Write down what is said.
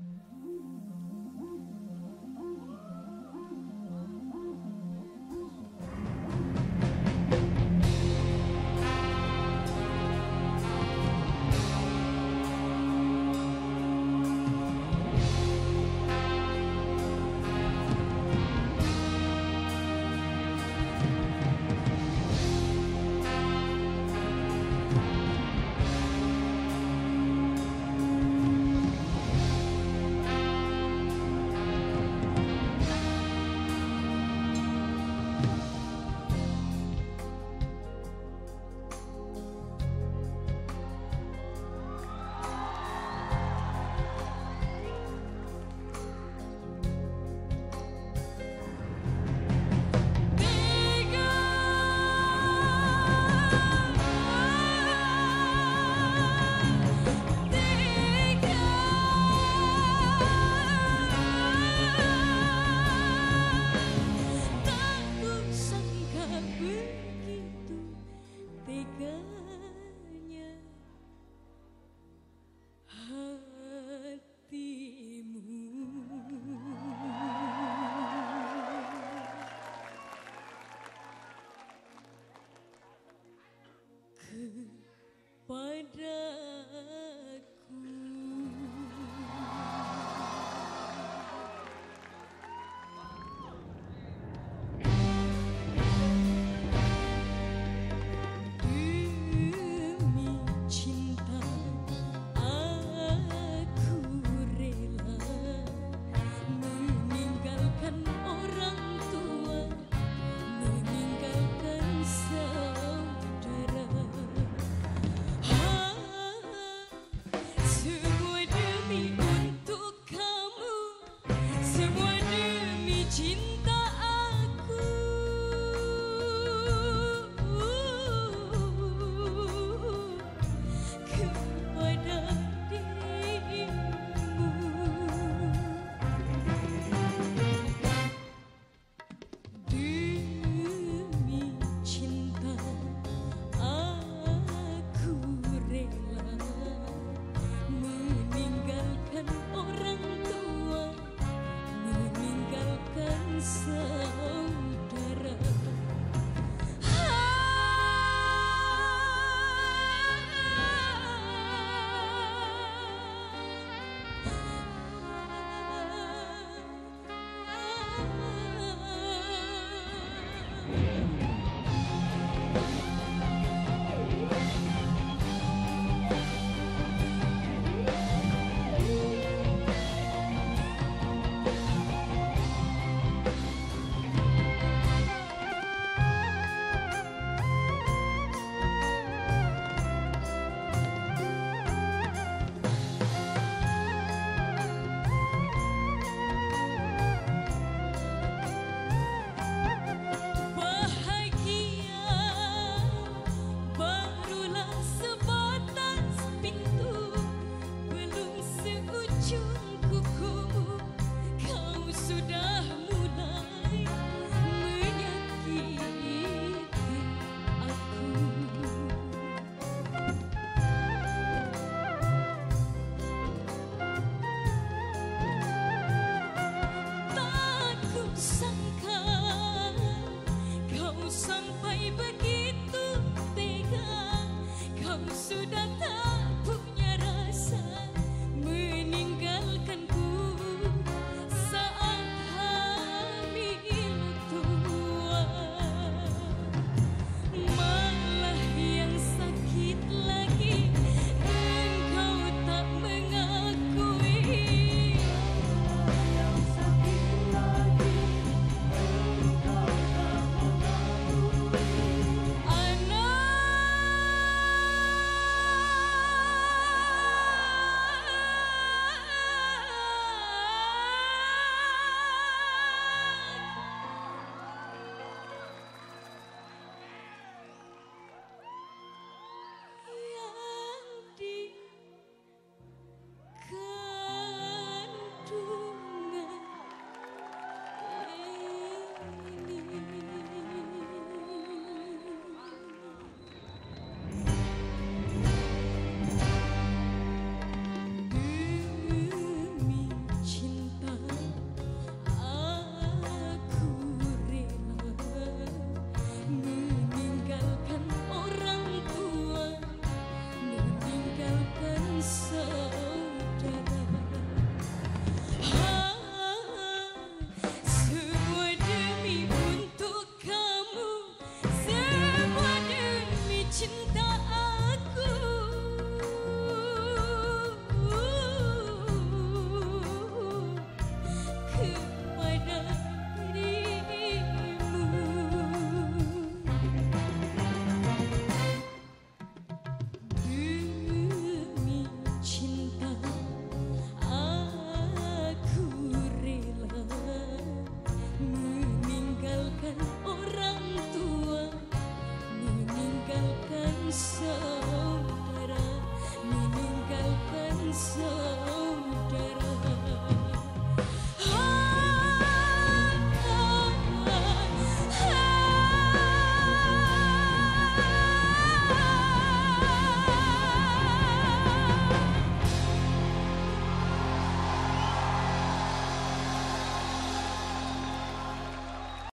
Mm-hmm. Ujung